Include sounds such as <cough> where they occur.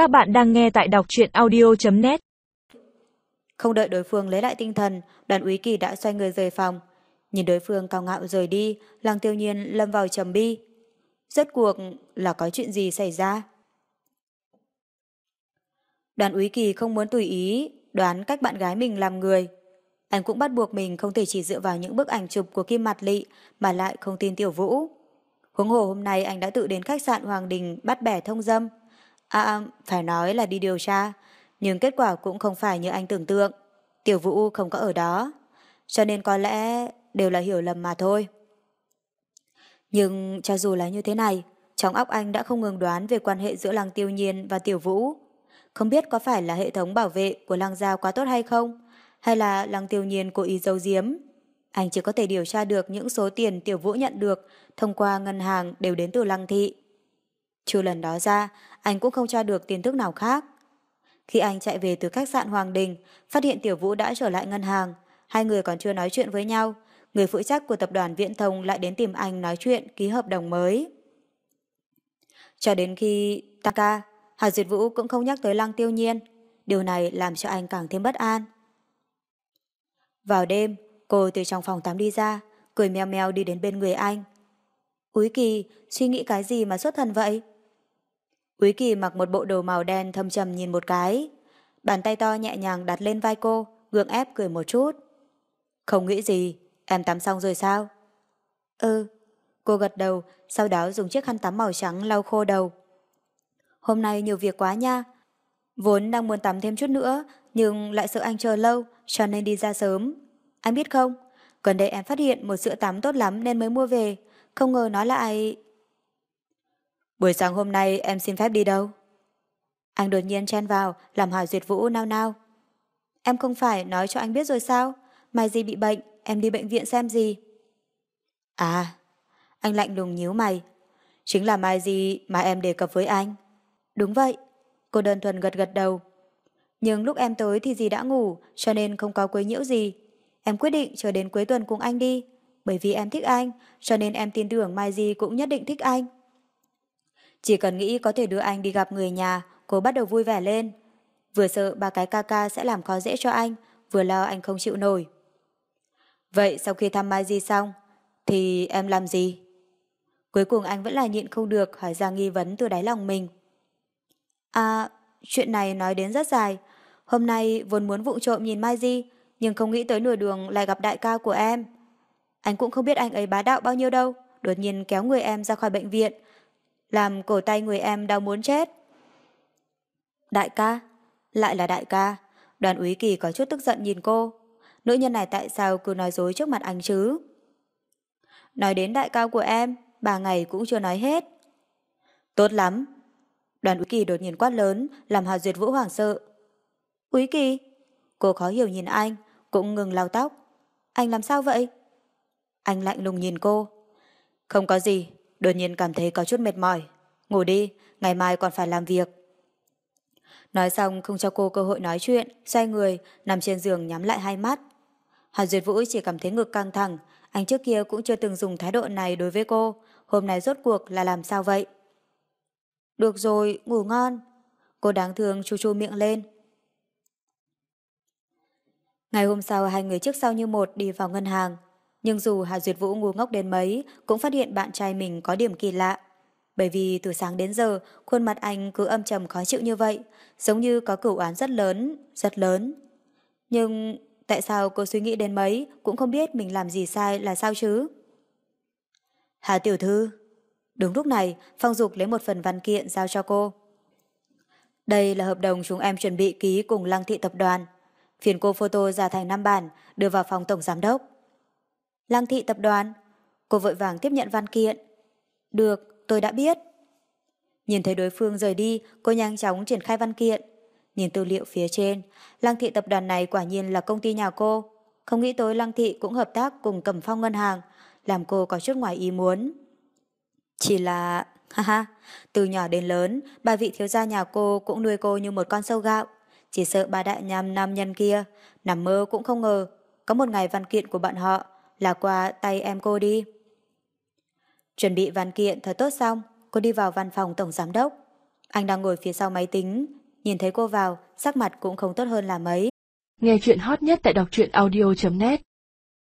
Các bạn đang nghe tại đọc truyện audio.net Không đợi đối phương lấy lại tinh thần, đoàn úy kỳ đã xoay người rời phòng. Nhìn đối phương cao ngạo rời đi, lăng tiêu nhiên lâm vào trầm bi. Rốt cuộc là có chuyện gì xảy ra? Đoàn úy kỳ không muốn tùy ý đoán cách bạn gái mình làm người. Anh cũng bắt buộc mình không thể chỉ dựa vào những bức ảnh chụp của Kim Mặt Lị mà lại không tin Tiểu Vũ. Huống hồ hôm nay anh đã tự đến khách sạn Hoàng Đình bắt bẻ thông dâm. À, à, phải nói là đi điều tra, nhưng kết quả cũng không phải như anh tưởng tượng. Tiểu Vũ không có ở đó, cho nên có lẽ đều là hiểu lầm mà thôi. Nhưng cho dù là như thế này, trong óc anh đã không ngừng đoán về quan hệ giữa Lăng Tiêu Nhiên và Tiểu Vũ. Không biết có phải là hệ thống bảo vệ của Lăng Giao quá tốt hay không, hay là Lăng Tiêu Nhiên cố ý giấu giếm. Anh chỉ có thể điều tra được những số tiền Tiểu Vũ nhận được thông qua ngân hàng đều đến từ Lăng Thị. Trừ lần đó ra, anh cũng không tra được tin tức nào khác. Khi anh chạy về từ khách sạn Hoàng Đình, phát hiện Tiểu Vũ đã trở lại ngân hàng, hai người còn chưa nói chuyện với nhau, người phụ trách của tập đoàn Viễn Thông lại đến tìm anh nói chuyện ký hợp đồng mới. Cho đến khi tăng ca, Hà Duyệt Vũ cũng không nhắc tới Lăng Tiêu Nhiên, điều này làm cho anh càng thêm bất an. Vào đêm, cô từ trong phòng tắm đi ra, cười meo meo đi đến bên người anh. Úy Kỳ, suy nghĩ cái gì mà xuất thần vậy? Úy Kỳ mặc một bộ đồ màu đen thâm trầm nhìn một cái. Bàn tay to nhẹ nhàng đặt lên vai cô, gượng ép cười một chút. Không nghĩ gì, em tắm xong rồi sao? Ừ. Cô gật đầu, sau đó dùng chiếc khăn tắm màu trắng lau khô đầu. Hôm nay nhiều việc quá nha. Vốn đang muốn tắm thêm chút nữa, nhưng lại sợ anh chờ lâu, cho nên đi ra sớm. Anh biết không, gần đây em phát hiện một sữa tắm tốt lắm nên mới mua về. Không ngờ nó lại... Buổi sáng hôm nay em xin phép đi đâu? Anh đột nhiên chen vào, làm hỏi duyệt vũ nao nao. Em không phải nói cho anh biết rồi sao? Mai gì bị bệnh, em đi bệnh viện xem gì. À, anh lạnh lùng nhíu mày. Chính là Mai gì mà em đề cập với anh. Đúng vậy, cô đơn thuần gật gật đầu. Nhưng lúc em tới thì dì đã ngủ, cho nên không có quấy nhiễu gì. Em quyết định chờ đến cuối tuần cùng anh đi. Bởi vì em thích anh, cho nên em tin tưởng Mai Di cũng nhất định thích anh. Chỉ cần nghĩ có thể đưa anh đi gặp người nhà, cô bắt đầu vui vẻ lên. Vừa sợ ba cái ca ca sẽ làm khó dễ cho anh, vừa lo anh không chịu nổi. Vậy sau khi thăm Mai Di xong, thì em làm gì? Cuối cùng anh vẫn là nhịn không được hỏi ra nghi vấn từ đáy lòng mình. À, chuyện này nói đến rất dài. Hôm nay vốn muốn vụng trộm nhìn Mai Di, nhưng không nghĩ tới nửa đường lại gặp đại ca của em. Anh cũng không biết anh ấy bá đạo bao nhiêu đâu, đột nhiên kéo người em ra khỏi bệnh viện, làm cổ tay người em đau muốn chết. Đại ca? Lại là đại ca. Đoàn úy kỳ có chút tức giận nhìn cô. Nữ nhân này tại sao cứ nói dối trước mặt anh chứ? Nói đến đại ca của em, ba ngày cũng chưa nói hết. Tốt lắm. Đoàn úy kỳ đột nhiên quát lớn, làm Hà Duyệt Vũ hoảng sợ. Úy kỳ? Cô khó hiểu nhìn anh, cũng ngừng lau tóc. Anh làm sao vậy? Anh lạnh lùng nhìn cô. Không có gì, đột nhiên cảm thấy có chút mệt mỏi. Ngủ đi, ngày mai còn phải làm việc. Nói xong không cho cô cơ hội nói chuyện, xoay người, nằm trên giường nhắm lại hai mắt. Hàn Duyệt Vũ chỉ cảm thấy ngực căng thẳng, anh trước kia cũng chưa từng dùng thái độ này đối với cô, hôm nay rốt cuộc là làm sao vậy? Được rồi, ngủ ngon. Cô đáng thương chu chu miệng lên. Ngày hôm sau hai người trước sau như một đi vào ngân hàng. Nhưng dù Hà Duyệt Vũ ngu ngốc đến mấy, cũng phát hiện bạn trai mình có điểm kỳ lạ. Bởi vì từ sáng đến giờ, khuôn mặt anh cứ âm trầm khó chịu như vậy, giống như có cửu án rất lớn, rất lớn. Nhưng tại sao cô suy nghĩ đến mấy, cũng không biết mình làm gì sai là sao chứ? Hà Tiểu Thư Đúng lúc này, Phong Dục lấy một phần văn kiện giao cho cô. Đây là hợp đồng chúng em chuẩn bị ký cùng Lăng Thị Tập đoàn. Phiền cô photo ra thành 5 bản, đưa vào phòng tổng giám đốc. Lăng thị tập đoàn. Cô vội vàng tiếp nhận văn kiện. Được, tôi đã biết. Nhìn thấy đối phương rời đi, cô nhanh chóng triển khai văn kiện. Nhìn tư liệu phía trên, Lăng thị tập đoàn này quả nhiên là công ty nhà cô. Không nghĩ tới Lăng thị cũng hợp tác cùng Cẩm Phong ngân hàng, làm cô có chút ngoài ý muốn. Chỉ là... <laughs> Ha ha, từ nhỏ đến lớn, bà vị thiếu gia nhà cô cũng nuôi cô như một con sâu gạo. Chỉ sợ bà đại nhằm nam nhân kia, nằm mơ cũng không ngờ, có một ngày văn kiện của bọn họ là qua tay em cô đi. Chuẩn bị văn kiện thật tốt xong, cô đi vào văn phòng tổng giám đốc. Anh đang ngồi phía sau máy tính, nhìn thấy cô vào, sắc mặt cũng không tốt hơn là mấy. Nghe chuyện hot nhất tại đọc truyện audio.net